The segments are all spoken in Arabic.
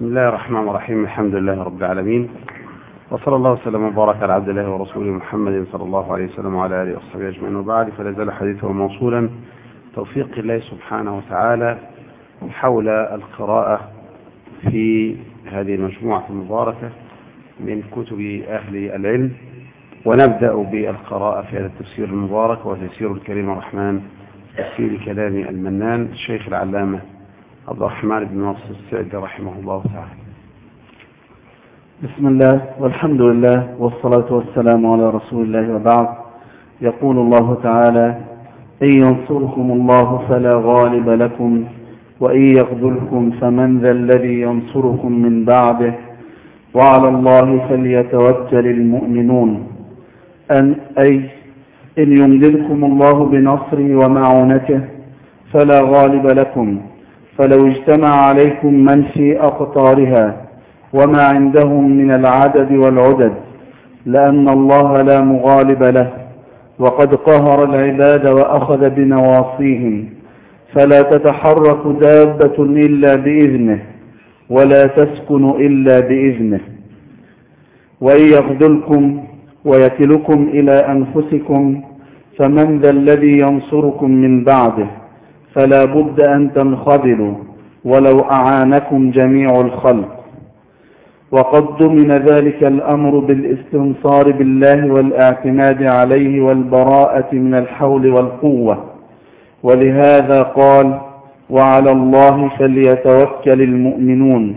بسم الله الرحمن الرحيم الحمد لله رب العالمين وصلى الله وسلم وبارك على عبد الله ورسوله محمد صلى الله عليه وسلم وعلى آله وصحبه أجمعين وبعد فلا زال حديثه موصولا توفيق الله سبحانه وتعالى حول القراءة في هذه المجموعة المباركة من كتب أهل العلم ونبدأ بالقراءة في هذا التفسير المبارك وتفسير الكريم الرحمن تفسير كلام المنان الشيخ العلامة عبد الرحمن بن ناصر السعدي رحمه الله تعالى. بسم الله والحمد لله والصلاة والسلام على رسول الله وبعد. يقول الله تعالى إن ينصركم الله فلا غالب لكم وإن يخذلكم فمن ذا الذي ينصركم من بعده. وعلى الله فليتوكل المؤمنون. أن أي إن يمددكم الله بنصره ومعونته فلا غالب لكم. فلو اجتمع عليكم من في أقطارها وما عندهم من العدد والعدد لأن الله لا مغالب له وقد قهر العباد وأخذ بنواصيهم فلا تتحرك دابة إلا بإذنه ولا تسكن إلا بإذنه وإن يخذلكم ويكلكم إلى أنفسكم فمن ذا الذي ينصركم من بعده فلا بد أن تنخذلوا ولو أعانكم جميع الخلق. وقد ضمن ذلك الأمر بالاستنصار بالله والاعتماد عليه والبراءة من الحول والقوة. ولهذا قال وعلى الله فليتوكل المؤمنون.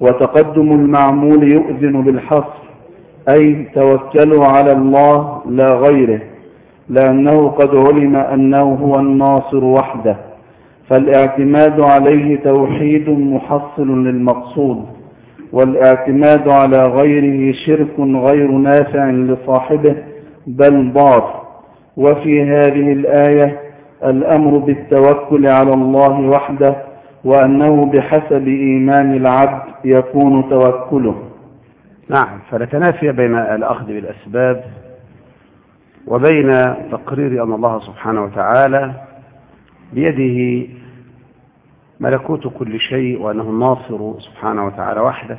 وتقدم المعمول يؤذن بالحصر أي توكلوا على الله لا غيره. لأنه قد علم أنه هو الناصر وحده فالاعتماد عليه توحيد محصل للمقصود والاعتماد على غيره شرك غير نافع لصاحبه بل ضار. وفي هذه الآية الأمر بالتوكل على الله وحده وأنه بحسب إيمان العبد يكون توكله. نعم فنتنافي بين الأخذ بالأسباب وبين تقرير أن الله سبحانه وتعالى بيده ملكوت كل شيء وأنه الناصر سبحانه وتعالى وحده.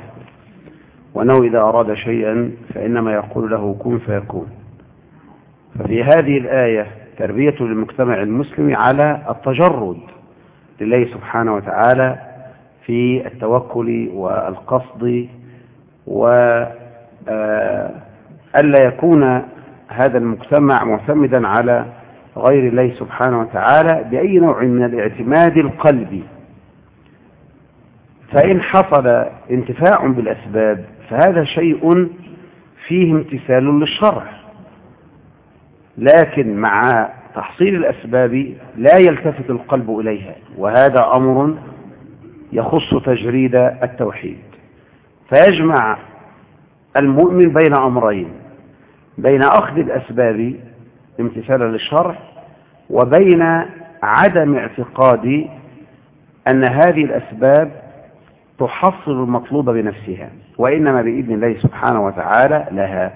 وأنه إذا أراد شيئا فإنما يقول له كن فيكون. ففي هذه الآية تربية للمجتمع المسلم على التجرد لله سبحانه وتعالى في التوكل والقصد وألا يكون هذا المجتمع معتمدا على غير الله سبحانه وتعالى بأي نوع من الاعتماد القلبي. فإن حصل انتفاع بالأسباب فهذا شيء فيه امتثال للشرع. لكن مع تحصيل الأسباب لا يلتفت القلب إليها وهذا أمر يخص تجريد التوحيد. فيجمع المؤمن بين أمرين بين أخذ الأسباب امتثالا للشرع وبين عدم اعتقاد أن هذه الأسباب تحصل المطلوب بنفسها وإنما بإذن الله سبحانه وتعالى لها.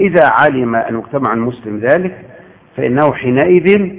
إذا علم المجتمع المسلم ذلك فإنه حينئذ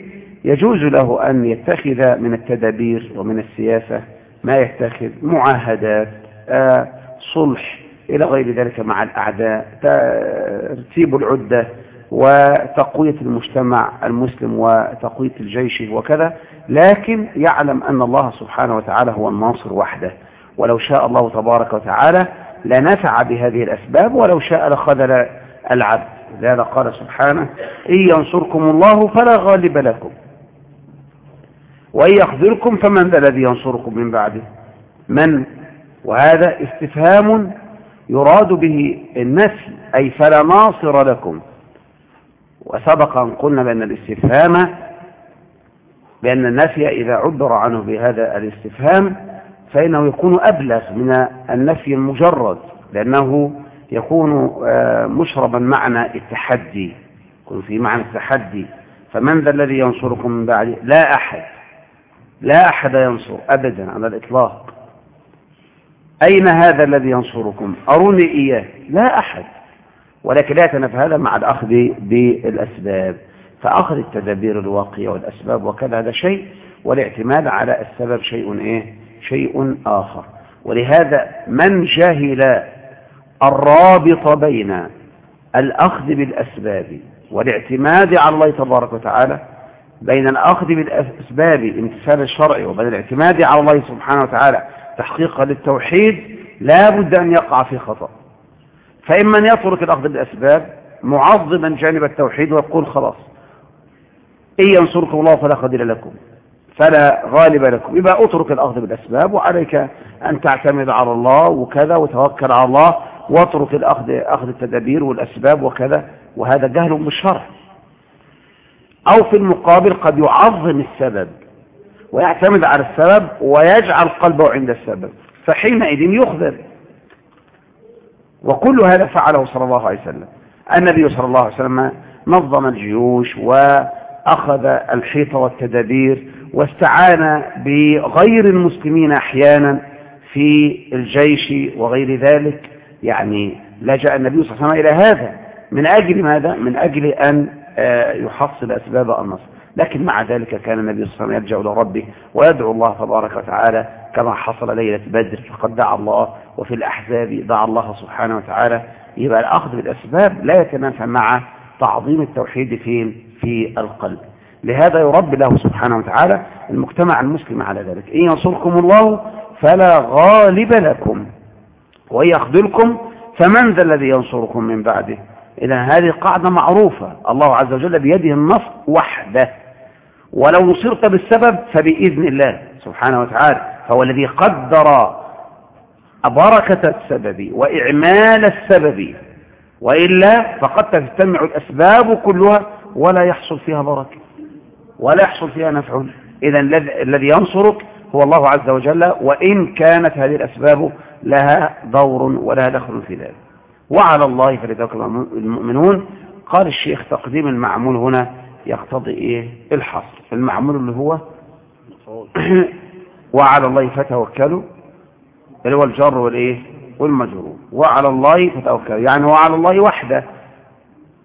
يجوز له أن يتخذ من التدابير ومن السياسة ما يتخذ معاهدات آه صلح إلى غير ذلك مع الأعداء ترتيب العدة وتقوية المجتمع المسلم وتقوية الجيش وكذا لكن يعلم أن الله سبحانه وتعالى هو الناصر وحده. ولو شاء الله تبارك وتعالى لنفع بهذه الأسباب ولو شاء لخذل العبد. لذا قال سبحانه إن ينصركم الله فلا غالب لكم وإن يخذلكم فمن ذا الذي ينصركم من بعده؟ من؟ وهذا استفهام يراد به النفي أي فلا ناصر لكم. وسبق أن قلنا بأن الاستفهام بأن النفي إذا عبر عنه بهذا الاستفهام فإنه يكون أبلغ من النفي المجرد لأنه يكون مشربا معنى التحدي. يكون في معنى التحدي. فمن ذا الذي ينصركم من بعده لا أحد. لا أحد ينصر أبدا على الإطلاق. أين هذا الذي ينصركم؟ أروني إياه. لا أحد. ولكن لا يتنافى هذا مع الأخذ بالأسباب. فأخذ التدابير الواقية والأسباب وكذا هذا شيء والاعتماد على السبب شيء إيه؟ شيء آخر. ولهذا من جهل الرابط بين الأخذ بالأسباب والاعتماد على الله تبارك وتعالى بين الأخذ بالأسباب امتثال الشرع وبين الاعتماد على الله سبحانه وتعالى تحقيقا للتوحيد لا بد أن يقع في خطأ. فإما أن يترك الأخذ بالأسباب معظما جانب التوحيد ويقول خلاص إن ينصركم الله فلا قدر لكم فلا غالب لكم. يبقى اترك الأخذ بالأسباب وعليك أن تعتمد على الله وكذا وتوكل على الله واترك الأخذ أخذ التدابير والأسباب وكذا وهذا جهل بالشرع أو في المقابل قد يعظم السبب. ويعتمد على السبب ويجعل قلبه عند السبب فحينئذ يخذل وكل هذا فعله صلى الله عليه وسلم. النبي صلى الله عليه وسلم نظم الجيوش وأخذ الحيط والتدابير واستعان بغير المسلمين أحيانا في الجيش وغير ذلك. يعني لجأ النبي صلى الله عليه وسلم إلى هذا. من أجل ماذا؟ من أجل أن آه، يحصل أسباب النصر. لكن مع ذلك كان النبي صلى الله عليه وسلم يرجع إلى ربه ويدعو الله تبارك وتعالى كما حصل ليلة بدر فقد دعا الله وفي الأحزاب دعا الله سبحانه وتعالى. يبقى الأخذ بالأسباب لا يتنافى مع تعظيم التوحيد فين في القلب. لهذا يربي له سبحانه وتعالى المجتمع المسلم على ذلك. إن ينصركم الله فلا غالب لكم وإن يخذلكم فمن ذا الذي ينصركم من بعده؟ إذا هذه قاعدة معروفة. الله عز وجل بيده النصر وحده. ولو نصرت بالسبب فبإذن الله سبحانه وتعالى فهو الذي قدر بركة السبب وإعمال السبب وإلا فقد تجتمع الأسباب كلها ولا يحصل فيها بركة ولا يحصل فيها نفع. إذا الذي ينصرك هو الله عز وجل وإن كانت هذه الأسباب لها دور ولها دخل في ذلك. وعلى الله فليتوكل المؤمنون. قال الشيخ تقديم المعمول هنا يقتضي إيه؟ الحصر. المعمول اللي هو وعلى الله فتوكلوا اللي هو الجر والإيه؟ والمجرور. وعلى الله فتوكلوا. يعني وعلى الله وحده.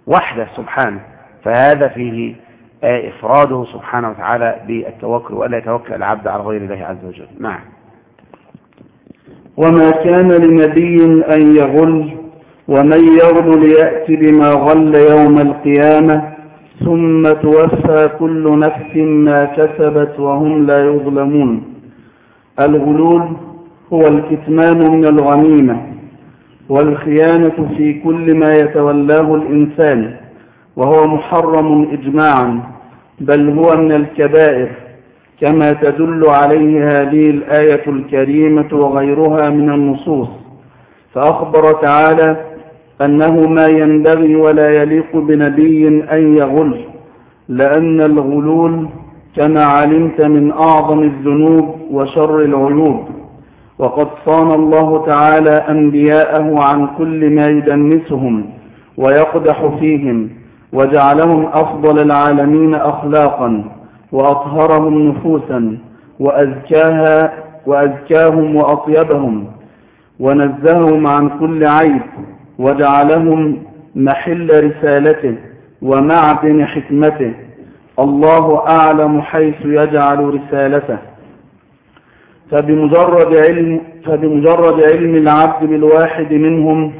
وحده سبحانه. فهذا فيه إفراده سبحانه وتعالى بالتوكل وألا يتوكل العبد على غير الله عز وجل. نعم. وما كان لنبي أن يغل ومن يغل ليأتي بما غل يوم القيامة. ثم توفى كل نفس ما كسبت وهم لا يظلمون. الغلول هو الكتمان من الغنيمة والخيانة في كل ما يتولاه الإنسان وهو محرم إجماعا بل هو من الكبائر كما تدل عليه هذه الآية الكريمة وغيرها من النصوص. فأخبر تعالى أنه ما ينبغي ولا يليق بنبي أن يغل لأن الغلول كما علمت من أعظم الذنوب وشر العيوب. وقد صان الله تعالى أنبياءه عن كل ما يدنسهم ويقدح فيهم وجعلهم أفضل العالمين أخلاقا وأطهرهم نفوسا وأزكاها وأزكاهم وأطيبهم ونزههم عن كل عيب. وجعلهم محل رسالته ومعدن حكمته. الله أعلم حيث يجعل رسالته. فبمجرد علم, فبمجرد علم العبد بالواحد منهم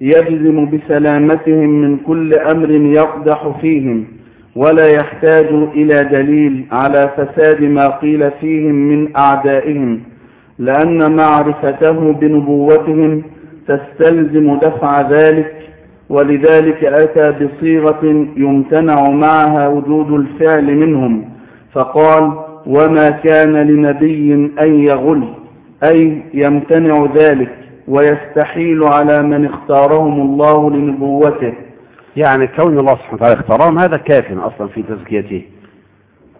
يجزم بسلامتهم من كل أمر يقدح فيهم ولا يحتاج إلى دليل على فساد ما قيل فيهم من أعدائهم لأن معرفته بنبوتهم تستلزم دفع ذلك ولذلك أتى بصيغة يمتنع معها وجود الفعل منهم فقال وما كان لنبي أن يغل أي يمتنع ذلك ويستحيل على من اختارهم الله لنبوته. يعني كون الله سبحانه وتعالى اختارهم هذا كاف أصلا في تزكيته.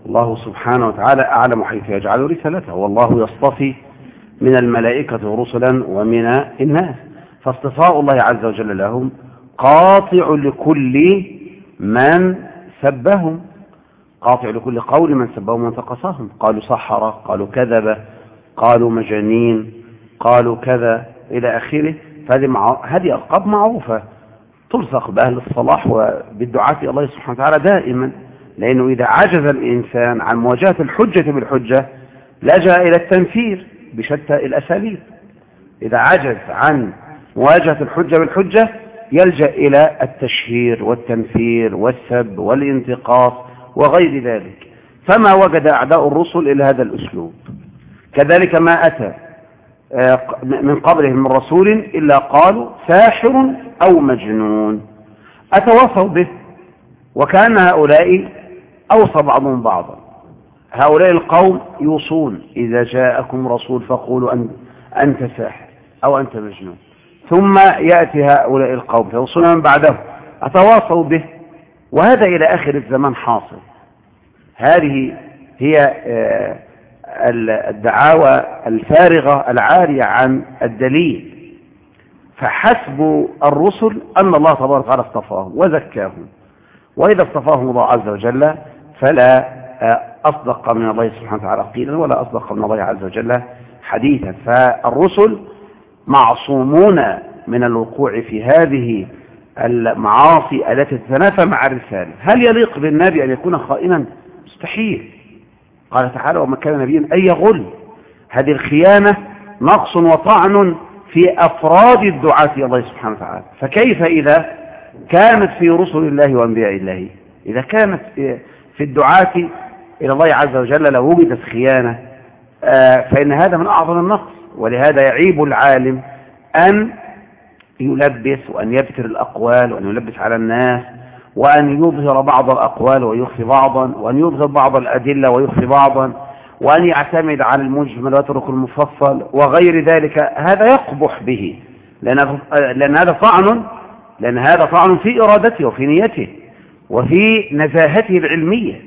الله سبحانه وتعالى أعلم حيث يجعل رسالته والله يصطفي من الملائكة رسلا ومن الناس. فاصطفاء الله عز وجل لهم قاطع لكل من سبهم. قاطع لكل قول من سبهم وانتقصهم قالوا سحرة قالوا كذب قالوا مجانين قالوا كذا إلى آخره. فهذه. هذه ألقاب معروفة تلصق بأهل الصلاح وبالدعاة إلى الله سبحانه وتعالى دائما. لأنه إذا عجز الإنسان عن مواجهة الحجة بالحجة لجأ إلى التنفير بشتى الأساليب. إذا عجز عن مواجهة الحجة بالحجة يلجأ إلى التشهير والتنفير والسب والانتقاص وغير ذلك. فما وجد أعداء الرسل إلا هذا الأسلوب. كذلك ما أتى آه، من قبلهم من رسول إلا قالوا ساحر أو مجنون. أتوصوا به وكان هؤلاء أوصى بعضهم بعضا. هؤلاء القوم يوصون إذا جاءكم رسول فقولوا أنت ساحر أو أنت مجنون. ثم يأتي هؤلاء القوم فيوصون من بعده أتواصوا به؟ وهذا إلى آخر الزمان حاصل. هذه هي آه، الدعاوى الفارغة العارية عن الدليل. فحسب الرسل أن الله تبارك وتعالى اصطفاهم وزكاهم. وإذا اصطفاهم الله عز وجل فلا آه، أصدق من الله سبحانه وتعالى قيلا ولا أصدق من الله عز وجل حديثا. فالرسل معصومون من الوقوع في هذه المعاصي التي تتنافى مع الرسالة. هل يليق بالنبي أن يكون خائنا؟ مستحيل. قال تعالى وما كان نبيا أن يغل هذه الخيانة نقص وطعن في أفراد الدعاة إلى الله سبحانه وتعالى. فكيف إذا كانت في رسل الله وأنبياء الله؟ إذا كانت في الدعاة إلى الله عز وجل لو وجدت خيانة آه، فإن هذا من أعظم النقص. ولهذا يعيب العالم أن يلبس وأن يبتر الأقوال وأن يلبس على الناس وأن يظهر بعض الأقوال ويخفي بعضا وأن يظهر بعض الأدلة ويخفي بعضا وأن يعتمد على المجمل ويترك المفصل وغير ذلك. هذا يقبح به. لأن, هذا طعن لأن هذا طعن في إرادته وفي نيته وفي نزاهته العلمية.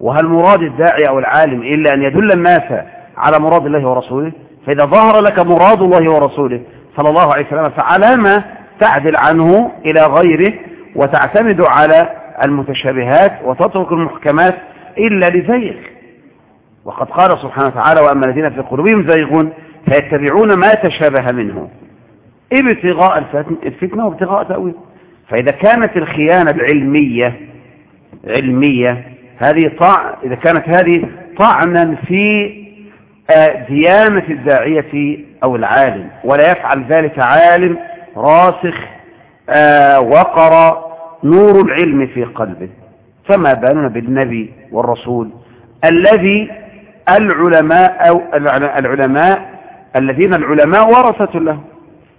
وهل مراد الداعي أو العالم إلا أن يدل الناس على مراد الله ورسوله؟ فإذا ظهر لك مراد الله ورسوله صلى الله عليه وسلم فعلى ما تعدل عنه إلى غيره وتعتمد على المتشابهات وتترك المحكمات إلا لزيغ. وقد قال سبحانه وتعالى وأما الذين في قلوبهم زيغون فيتبعون ما تشابه منه ابتغاء الفتنة وابتغاء تأويل. فإذا كانت الخيانة العلمية علمية هذه طع... إذا كانت هذه طعنا في ديانة الداعية أو العالم ولا يفعل ذلك عالم راسخ آه، وقر نور العلم في قلبه. فما بالنا بالنبي والرسول الذي العلماء أو العلماء الذين العلماء ورثة له.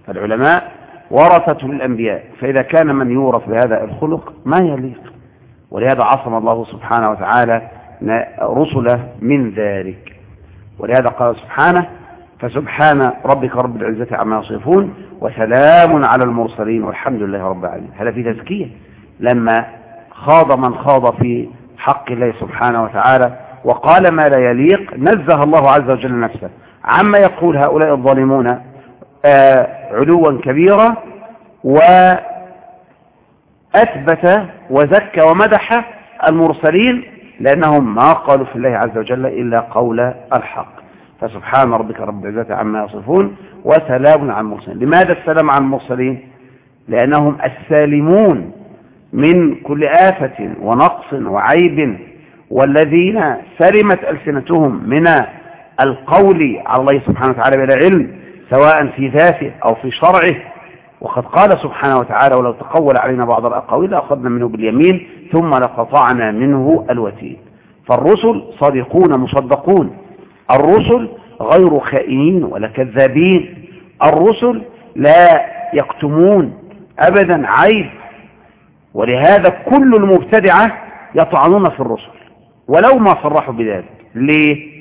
العلماء ورثة الأنبياء. فإذا كان من يورث بهذا الخلق ما يليق. ولهذا عصم الله سبحانه وتعالى رسله من ذلك. ولهذا قال سبحانه فسبحان ربك رب العزة عما يصفون وسلام على المرسلين والحمد لله رب العالمين. هذا في تزكية. لما خاض من خاض في حق الله سبحانه وتعالى وقال ما لا يليق نزه الله عز وجل نفسه عما يقول هؤلاء الظالمون آه علوا كبيرا وأثبت وزكى ومدح المرسلين لأنهم ما قالوا في الله عز وجل إلا قول الحق. فسبحان ربك رب العزة عما يصفون وسلام على المرسلين. لماذا السلام على المرسلين؟ لأنهم السالمون من كل آفة ونقص وعيب والذين سلمت ألسنتهم من القول على الله سبحانه وتعالى بلا علم سواء في ذاته أو في شرعه. وقد قال سبحانه وتعالى ولو تقول علينا بعض الأقاويل لأخذنا منه باليمين ثم لقطعنا منه الوتين. فالرسل صادقون مصدقون. الرسل غير خائنين ولا كذابين. الرسل لا يكتمون أبدا عيب. ولهذا كل المبتدعة يطعنون في الرسل. ولو ما صرحوا بذلك. ليه؟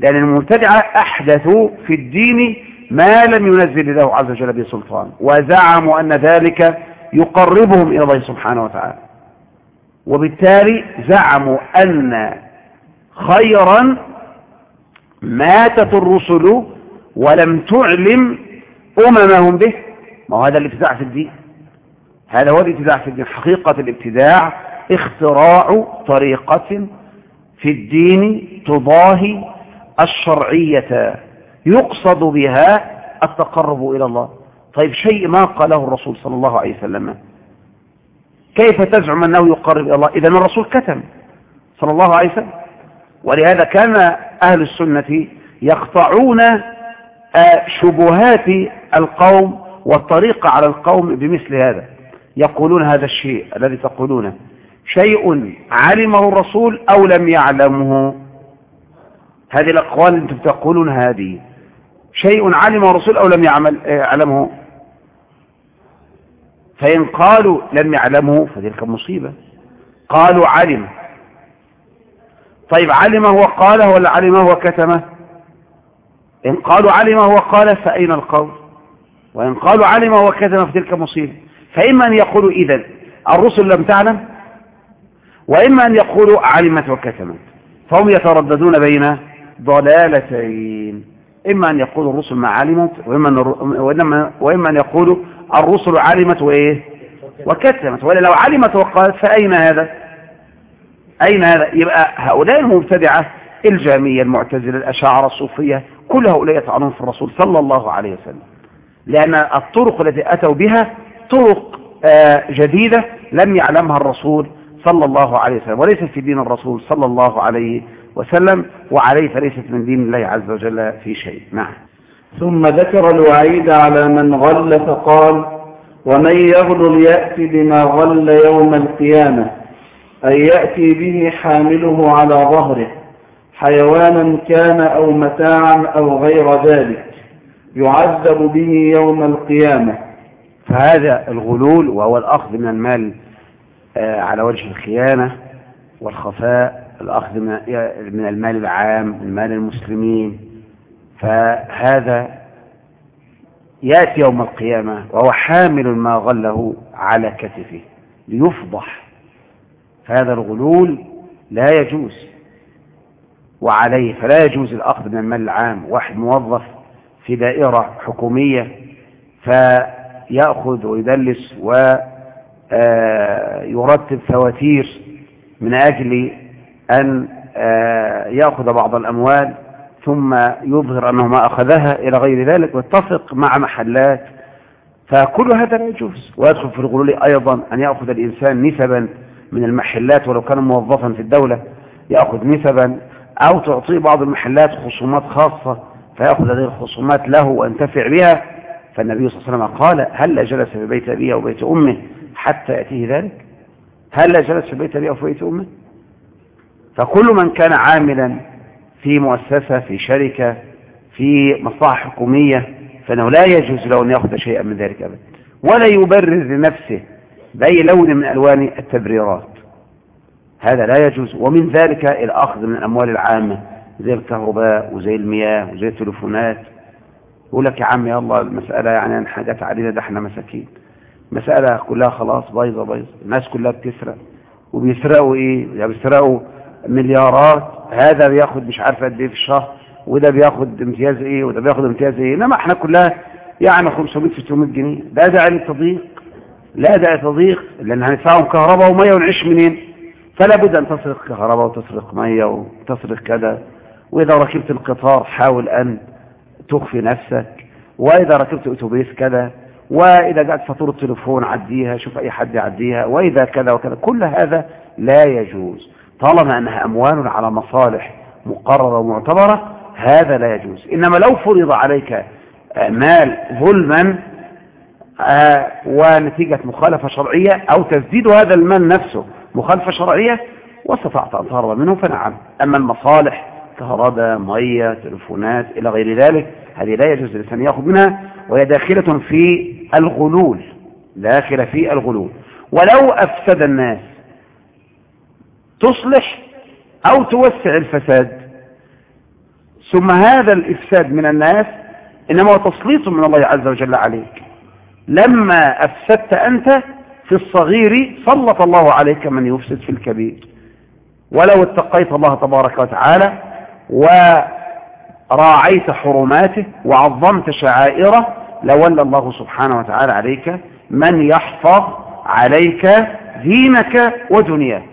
لأن المبتدعة أحدثوا في الدين ما لم ينزل الله عز وجل به سلطان. وزعموا أن ذلك يقربهم إلى الله سبحانه وتعالى. وبالتالي زعموا أن خيرا ماتت الرسل ولم تعلم أممهم به. ما هو هذا الابتداع في الدين؟ هذا هو الابتداع في الدين حقيقة الابتداع اختراع طريقة في الدين تضاهي الشرعية يقصد بها التقرب إلى الله. طيب شيء ما قاله الرسول صلى الله عليه وسلم؟ كيف تزعم أنه يقرب إلى الله؟ إذا الرسول كتم صلى الله عليه وسلم. ولهذا كان أهل السنة يقطعون شبهات القوم والطريقة على القوم بمثل هذا. يقولون هذا الشيء الذي تقولونه. شيء علمه الرسول أو لم يعلمه؟ هذه الأقوال أنتم تقولون هذه. شيء علمه الرسول أو لم يعمل يعلمه؟ فإن قالوا لم يعلمه فتلك مصيبة. قالوا علم. طيب علمه وقاله ولا علمه وكتمه إن قالوا علمه وقال فأين القول؟ وإن قالوا علمه وكتمه فتلك مصيبة. فإما أن يقولوا إذا الرسل لم تعلم؟ وإما أن يقولوا علمت وكتمت. فهم يترددون بين ضلالتين. إما أن يقولوا الرسل ما علمت وإما, وإما أن يقولوا الرسل علمت وإيه؟ وكتمت ولا لو علمت وقالت فأين هذا؟ أين هذا؟ يبقى هؤلاء المبتدعة الجامية المعتزلة الأشاعرة الصوفية كل هؤلاء يطعنون في الرسول صلى الله عليه وسلم. لأن الطرق التي أتوا بها طرق آه، جديدة لم يعلمها الرسول صلى الله عليه وسلم. وليست في دين الرسول صلى الله عليه وسلم وعليه فليست من دين الله عز وجل في شيء. نعم. ثم ذكر الوعيد على من غل فقال ومن يغل يأتي بما غل يوم القيامة أي يأتي به حامله على ظهره حيوانا كان أو متاعا أو غير ذلك يعذب به يوم القيامة. فهذا الغلول وهو الأخذ من المال آه، على وجه الخيانة والخفاء الأخذ من المال العام من مال المسلمين. فهذا يأتي يوم القيامة وهو حامل ما غله على كتفه ليفضح فهذا الغلول لا يجوز وعليه فلا يجوز الأخذ من المال العام. واحد موظف في دائرة حكومية فيأخذ ويدلس ويرتب آه، فواتير من أجل أن آه، يأخذ بعض الأموال ثم يظهر أنه ما أخذها إلى غير ذلك واتفق مع محلات فكل هذا لا يجوز. ويدخل في الغلول أيضا أن يأخذ الإنسان نسبا من المحلات ولو كان موظفا في الدولة يأخذ نسبا أو تعطيه بعض المحلات خصومات خاصة فيأخذ هذه الخصومات له وينتفع بها. فالنبي صلى الله عليه وسلم قال هل جلس في بيت أبيه بيت أمه حتى يأتيه ذلك؟ هل جلس في بيت أبيه في بيت أمه؟ فكل من كان عاملا في مؤسسة في شركة في مصلحة حكومية فإنه لا يجوز له أن يأخذ شيئا من ذلك أبدا. ولا يبرر لنفسه بأي لون من ألوان التبريرات. هذا لا يجوز. ومن ذلك الأخذ من الأموال العامة زي الكهرباء وزي المياه وزي التليفونات. يقول لك يا عم يا الله المسألة يعني حاجات علينا ده إحنا مساكين. مسألة كلها خلاص بايظة بايظة. الناس كلها بتسرق. وبيسرقوا إيه؟ بيسرقوا مليارات. هذا بياخد مش عارف قد إيه في الشهر وده بياخد امتياز إيه وده بياخد امتياز إيه. إنما إحنا كلها يعني 500 600 جنيه. ده داعي تضييق لا داعي تضييق لأن هندفعهم كهرباء ومية ونعيش منين؟ فلا بد أن تسرق كهرباء وتسرق مية وتسرق كذا. وإذا ركبت القطار حاول أن تخفي نفسك. وإذا ركبت أتوبيس كذا. وإذا جاءت فاتورة تليفون عديها شوف أي حد يعديها. وإذا كذا وكذا. كل هذا لا يجوز. طالما أنها أموال على مصالح مقررة ومعتبرة هذا لا يجوز. إنما لو فرض عليك آه، مال ظلما آه، ونتيجة مخالفة شرعية أو تسديد هذا المال نفسه مخالفة شرعية واستطعت أن تهرب منه فنعم. أما المصالح كهرباء مية تلفونات إلى غير ذلك هذه لا يجوز الإنسان يأخذ منها وهي داخلة في الغلول داخلة في الغلول. ولو أفسد الناس تصلح أو توسع الفساد. ثم هذا الإفساد من الناس إنما هو تسليط من الله عز وجل عليك. لما أفسدت أنت في الصغير سلط الله عليك من يفسد في الكبير. ولو اتقيت الله تبارك وتعالى وراعيت حرماته وعظمت شعائره لولى الله سبحانه وتعالى عليك من يحفظ عليك دينك ودنياك.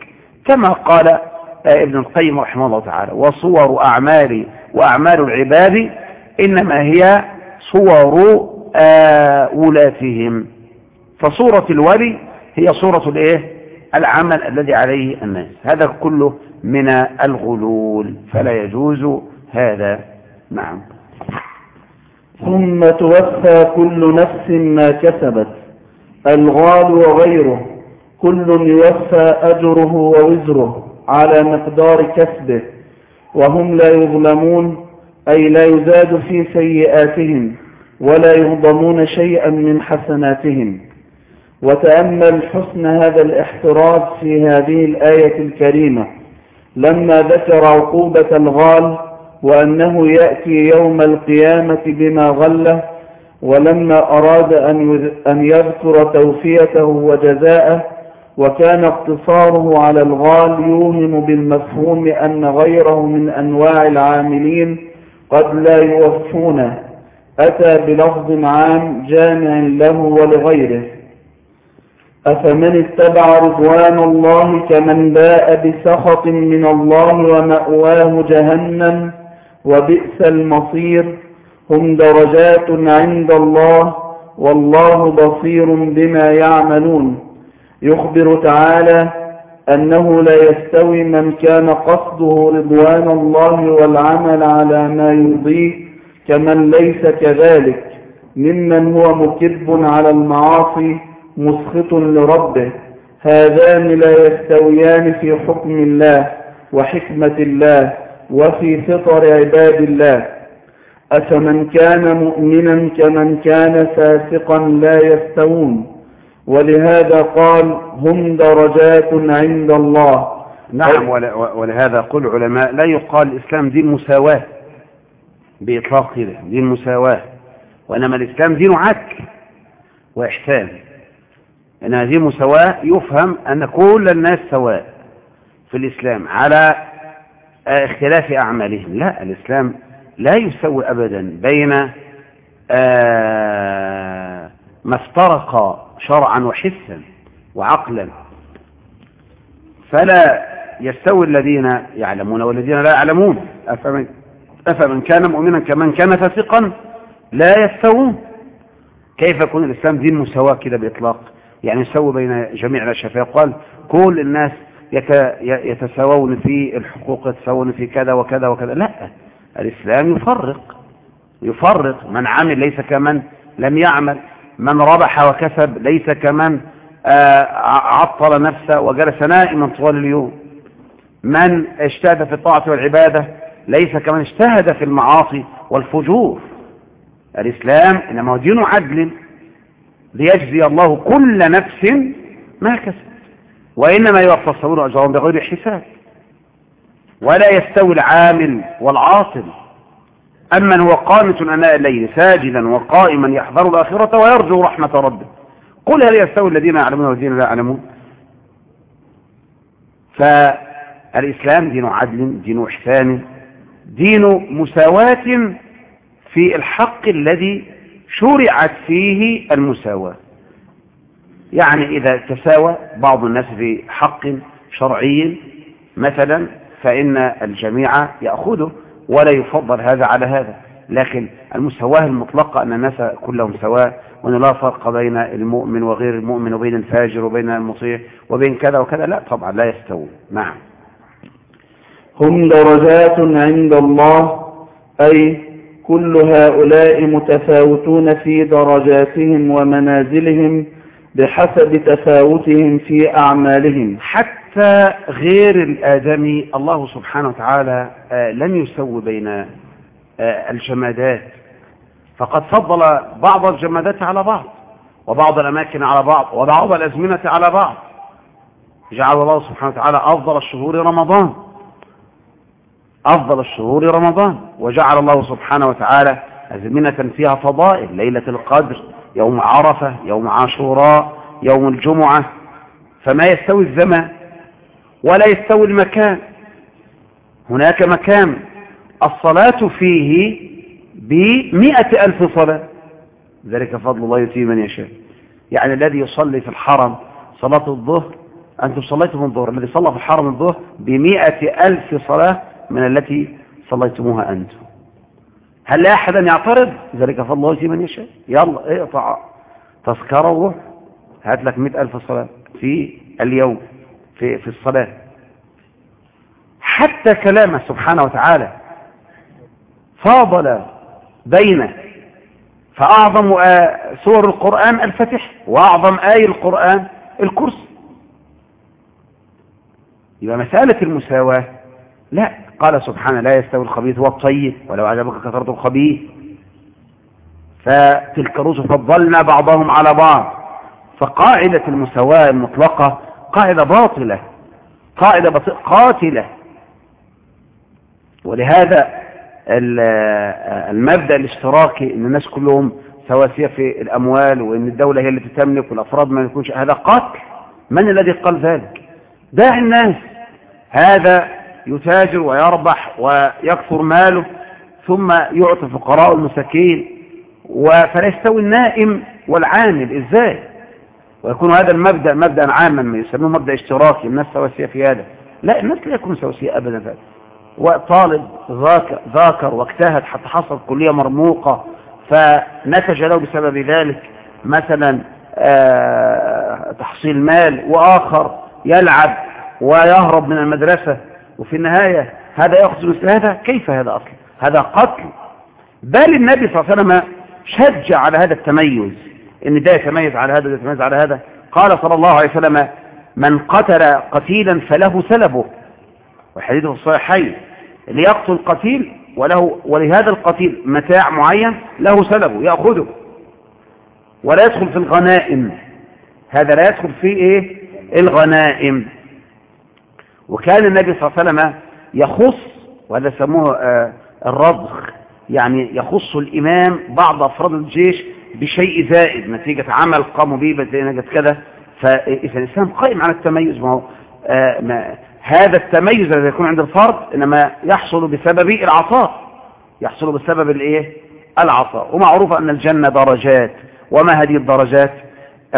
كما قال آه، ابن القيم رحمه الله تعالى وصور أعمال وأعمال العباد إنما هي صور آه، ولاتهم فصورة الولي هي صورة الإيه؟ العمل الذي عليه الناس. هذا كله من الغلول فلا يجوز هذا. نعم. ثم توفى كل نفس ما كسبت الغال وغيره. كل يوفى أجره ووزره على مقدار كسبه وهم لا يظلمون أي لا يزاد في سيئاتهم ولا يهضمون شيئا من حسناتهم. وتأمل حسن هذا الاحتراز في هذه الآية الكريمة. لما ذكر عقوبة الغال وأنه يأتي يوم القيامة بما غله ولما أراد أن يذكر توفيته وجزاءه وكان اقتصاره على الغال يوهم بالمفهوم أن غيره من أنواع العاملين قد لا يوفونه. أتى بلفظ عام جامع له ولغيره. أفمن اتبع رضوان الله كمن باء بسخط من الله ومأواه جهنم وبئس المصير. هم درجات عند الله والله بصير بما يعملون. يخبر تعالى أنه لا يستوي من كان قصده رضوان الله والعمل على ما يرضيه كمن ليس كذلك ممن هو مكب على المعاصي مسخط لربه هذان لا يستويان في حكم الله وحكمة الله وفي فطر عباد الله. أفمن كان مؤمنا كمن كان فاسقا لا يستوون. ولهذا قال هم درجات عند الله. نعم ولهذا قل علماء لا يقال الإسلام دين مساواة بإطلاق كده دين مساواة وإنما الإسلام دين عدل وإحسان. إن هذه مساواة يفهم أن كل الناس سواء في الإسلام على اختلاف أعمالهم. لا الإسلام لا يسوي أبدا بين آه، ما افترق شرعا وحسا وعقلا. فلا يستوي الذين يعلمون والذين لا يعلمون. أفمن, أفمن كان مؤمنا كمن كان فاسقا لا يستوون. كيف يكون الإسلام دين مساواة كده بإطلاق؟ يعني يسوي بين جميع الأشياء. فيقال كل الناس يتساوون في الحقوق يتساوون في كذا وكذا وكذا. لا الإسلام يفرق. يفرق. من عمل ليس كمن لم يعمل. من ربح وكسب ليس كمن آه، عطل نفسه وجلس نائما طوال اليوم. من اجتهد في الطاعة والعبادة ليس كمن اجتهد في المعاصي والفجور. الإسلام إنما هو دين عدل ليجزي الله كل نفس ما كسب وإنما يوفى الصابرون أجرهم بغير حساب. ولا يستوي العامل والعاصل أمن هو قانت أناء الليل ساجدا وقائما يحذر الآخرة ويرجو رحمة ربه. قل هل يستوي الذين يعلمون والذين لا يعلمون؟ فالإسلام دين عدل دين إحسان دين مساواة في الحق الذي شرعت فيه المساواة. يعني إذا تساوى بعض الناس في حق شرعي مثلا فإن الجميع يأخذه. ولا يفضل هذا على هذا. لكن المساواة المطلقة أن الناس كلهم سواء وأن لا فرق بين المؤمن وغير المؤمن وبين الفاجر وبين المطيع وبين كذا وكذا لا طبعا لا يستوون. نعم. هم درجات عند الله أي كل هؤلاء متفاوتون في درجاتهم ومنازلهم بحسب تفاوتهم في أعمالهم. حتى غير الآدمي الله سبحانه وتعالى آه، لم يسوي بين آه، الجمادات. فقد فضل بعض الجمادات على بعض وبعض الأماكن على بعض وبعض الأزمنة على بعض. جعل الله سبحانه وتعالى أفضل الشهور رمضان. أفضل الشهور رمضان. وجعل الله سبحانه وتعالى أزمنة فيها فضائل ليلة القدر يوم عرفة يوم عاشوراء يوم الجمعة. فما يستوي الزمان ولا يستوي المكان. هناك مكان الصلاة فيه بمئة ألف صلاة. ذلك فضل الله يتيه من يشاء. يعني الذي يصلي في الحرم صلاة الظهر أنتم صليتم الظهر. الذي صلى في الحرم الظهر بمئة ألف صلاة من التي صليتموها أنتم. هل لا أحدا يعترض؟ ذلك فضل الله يتيه من يشاء. يلا اقطع تذكرة هات لك مئة ألف صلاة في اليوم. في, في الصلاة. حتى كلامه سبحانه وتعالى فاضل بين فأعظم آه، سور القرآن الفتح وأعظم آي القرآن الكرسي. يبقى مسألة المساواة لا. قال سبحانه لا يستوي الخبيث والطيب ولو عجبك كثرة الخبيث. فتلك الرسل فضلنا بعضهم على بعض. فقاعدة المساواة المطلقة قاعدة باطلة قاعدة قاتلة. ولهذا المبدأ الاشتراكي إن الناس كلهم سواسية في الأموال وإن الدولة هي التي تملك والأفراد ما يكونش هذا قتل. من الذي قال ذلك؟ داعي الناس. هذا يتاجر ويربح ويكثر ماله ثم يعطي الفقراء المساكين. فلا يستوي النائم والعامل. إزاي؟ ويكون هذا المبدأ مبدأ عاما يسموه مبدأ اشتراكي الناس سواسية في هذا. لا الناس لا يكون سواسية ابدا. فهذا وطالب ذاكر, ذاكر واجتهد حتى حصل كلية مرموقة فنتج له بسبب ذلك مثلا آه، تحصيل مال وآخر يلعب ويهرب من المدرسة. وفي النهاية هذا يأخذ مثل هذا. كيف هذا أصلا هذا قتل. بل النبي صلى الله عليه وسلم شجع على هذا التميز. إن ده يتميز على هذا يتميز على هذا. قال صلى الله عليه وسلم من قتل قتيلا فله سلبه. والحديث في الصحيحين. اللي يقتل قتيل وله ولهذا القتيل متاع معين له سلبه يأخذه. ولا يدخل في الغنائم. هذا لا يدخل في إيه؟ الغنائم. وكان النبي صلى الله عليه وسلم يخص وهذا سموه آه الرضخ. يعني يخص الإمام بعض أفراد الجيش بشيء زائد نتيجة عمل قاموا به نجد كذا فإذا الإسلام قائم على التميز ما هو آه ما هذا التميز الذي يكون عند الفرد إنما يحصل بسبب العطاء يحصل بسبب الإيه؟ العطاء ومعروف أن الجنة درجات وما هذه الدرجات؟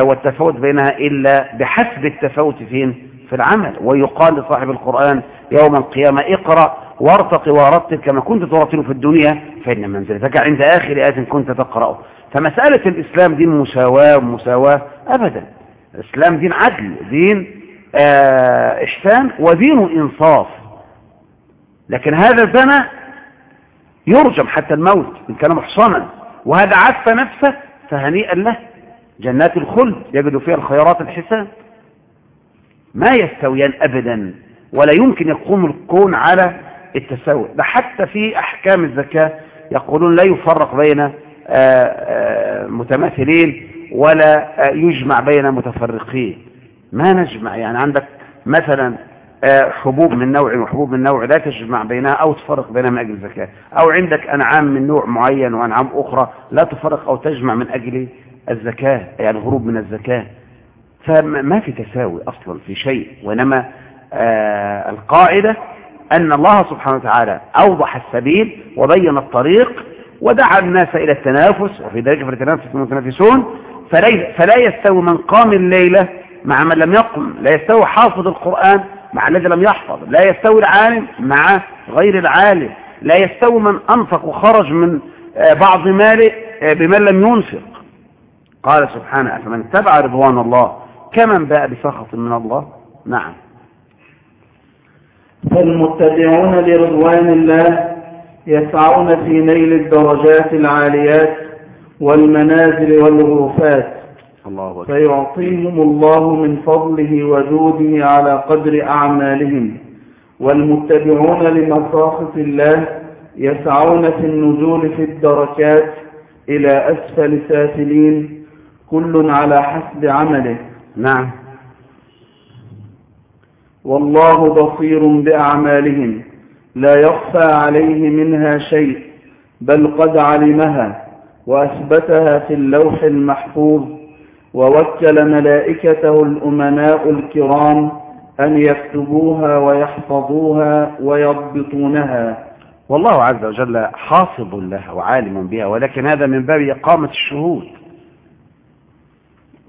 والتفاوت بينها إلا بحسب التفاوت فين؟ في العمل. ويقال لصاحب القرآن يوم القيامة اقرأ وارتق ورتل كما كنت ترتل في الدنيا فإن منزلتك عند آخر آية كنت تقرأه. فمسألة الإسلام دين مساواة ومساواة أبدا. الإسلام دين عدل دين آه إحسان ودين إنصاف. لكن هذا الزنا يرجم حتى الموت إن كان محصنا. وهذا عف نفسه فهنيئا له. جنات الخلد يجد فيها الخيرات الحسان ما يستويان أبدا ولا يمكن يقوم الكون على التساوي. ده حتى في أحكام الزكاة يقولون لا يفرق بين متماثلين ولا يجمع بين متفرقين. ما نجمع يعني عندك مثلا آه، حبوب من نوع وحبوب من نوع لا تجمع بينها أو تفرق بينها من أجل الزكاة أو عندك أنعام من نوع معين وأنعام أخرى لا تفرق أو تجمع من أجل الزكاة يعني هروب من الزكاة. فما في تساوي أصلا في شيء. وإنما آه القاعدة أن الله سبحانه وتعالى أوضح السبيل وبين الطريق ودعا الناس إلى التنافس وفي ذلك فليتنافس المتنافسون. فلا يستوي من قام الليلة مع من لم يقم لا يستوي حافظ القرآن مع الذي لم يحفظ لا يستوي العالم مع غير العالم لا يستوي من أنفق وخرج من آه، بعض ماله آه، بمن لم ينفق. قال سبحانه فمن اتبع رضوان الله كمن باء بسخط من الله؟ نعم. فالمتبعون لرضوان الله يسعون في نيل الدرجات العاليات والمنازل والغرفات. الله فيعطيهم الله من فضله وجوده على قدر أعمالهم. والمتبعون لمساخط الله يسعون في النزول في الدركات إلى أسفل سافلين كل على حسب عمله. نعم. والله بصير بأعمالهم. لا يخفى عليه منها شيء بل قد علمها وأثبتها في اللوح المحفوظ ووكل ملائكته الأمناء الكرام أن يكتبوها ويحفظوها ويضبطونها. والله عز وجل حافظ لها وعالم بها ولكن هذا من باب إقامة الشهود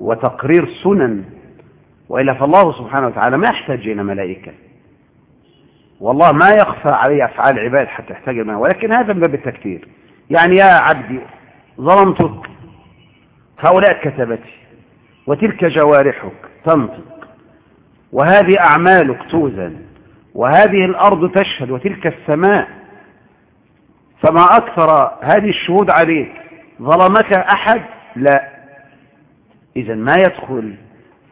وتقرير سنن وإلا فالله سبحانه وتعالى ما يحتاج إلى ملائكة. والله ما يخفى عليه أفعال العباد حتى يحتاج الملائكة ولكن هذا من باب التكتير يعني يا عبدي ظلمتك هؤلاء كتبتي وتلك جوارحك تنطق وهذه أعمالك توزن وهذه الأرض تشهد وتلك السماء. فما أكثر هذه الشهود عليك ظلمك أحد؟ لا. إذا ما يدخل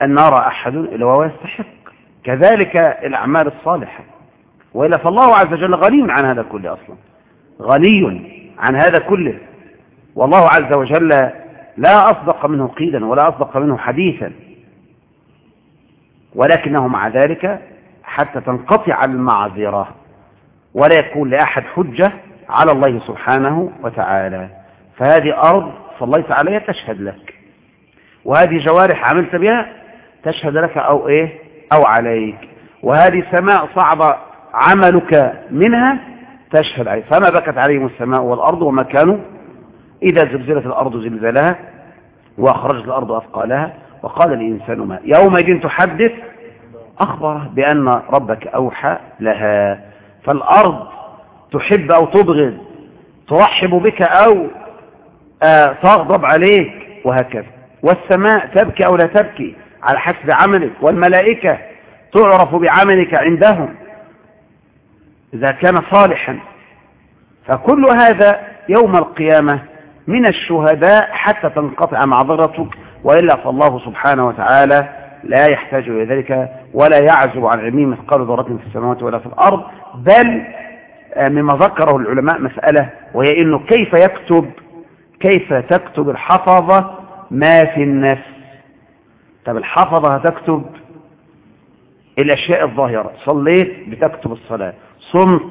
النار أحد إلا وهو يستحق. كذلك الأعمال الصالحة. وإلا فالله عز وجل غني عن هذا كله أصلا. غني عن هذا كله. والله عز وجل لا أصدق منه قيلا ولا أصدق منه حديثا. ولكنه مع ذلك حتى تنقطع المعذرة ولا يكون لأحد حجة على الله سبحانه وتعالى. فهذه أرض صليت عليها تشهد لك. وهذه جوارح عملت بها تشهد لك أو إيه؟ أو عليك. وهذه سماء صعب عملك منها تشهد عليك فما بكت عليهم السماء والأرض وما كانوا إذا زلزلت الأرض زلزالها وأخرجت الأرض أثقالها. وقال الإنسان ما يومئذ تحدث أخبره بأن ربك أوحى لها. فالأرض تحب أو تبغض ترحب بك أو آه تغضب عليك وهكذا. والسماء تبكي أو لا تبكي على حسب عملك. والملائكة تعرف بعملك عندهم. إذا كان صالحا. فكل هذا يوم القيامة من الشهداء حتى تنقطع معذرتك وإلا فالله سبحانه وتعالى لا يحتاج إلى ذلك ولا يعزب عن علمه مثقال ذرة في السماوات ولا في الأرض. بل مما ذكره العلماء مسألة وهي إنه كيف يكتب كيف تكتب الحفظة ما في النفس؟ طب الحفظة هتكتب الأشياء الظاهرة. صليت بتكتب الصلاة. صمت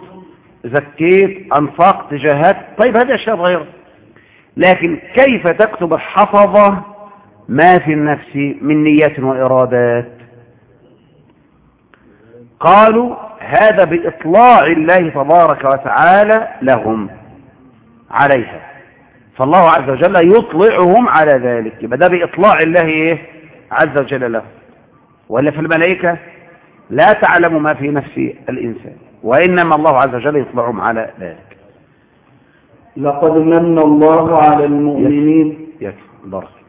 زكيت أنفقت جهات طيب هذه أشياء ظاهرة لكن كيف تكتب الحفظة؟ ما في النفس من نيات وإرادات. قالوا هذا بإطلاع الله تبارك وتعالى لهم عليها. فالله عز وجل يطلعهم على ذلك. يبقى ده بإطلاع الله إيه؟ عز وجل له. ولا في الملائكة؟ لا تعلم ما في نفس الإنسان. وإنما الله عز وجل يطلعهم على ذلك. لقد من الله على المؤمنين. يكفي. بارك.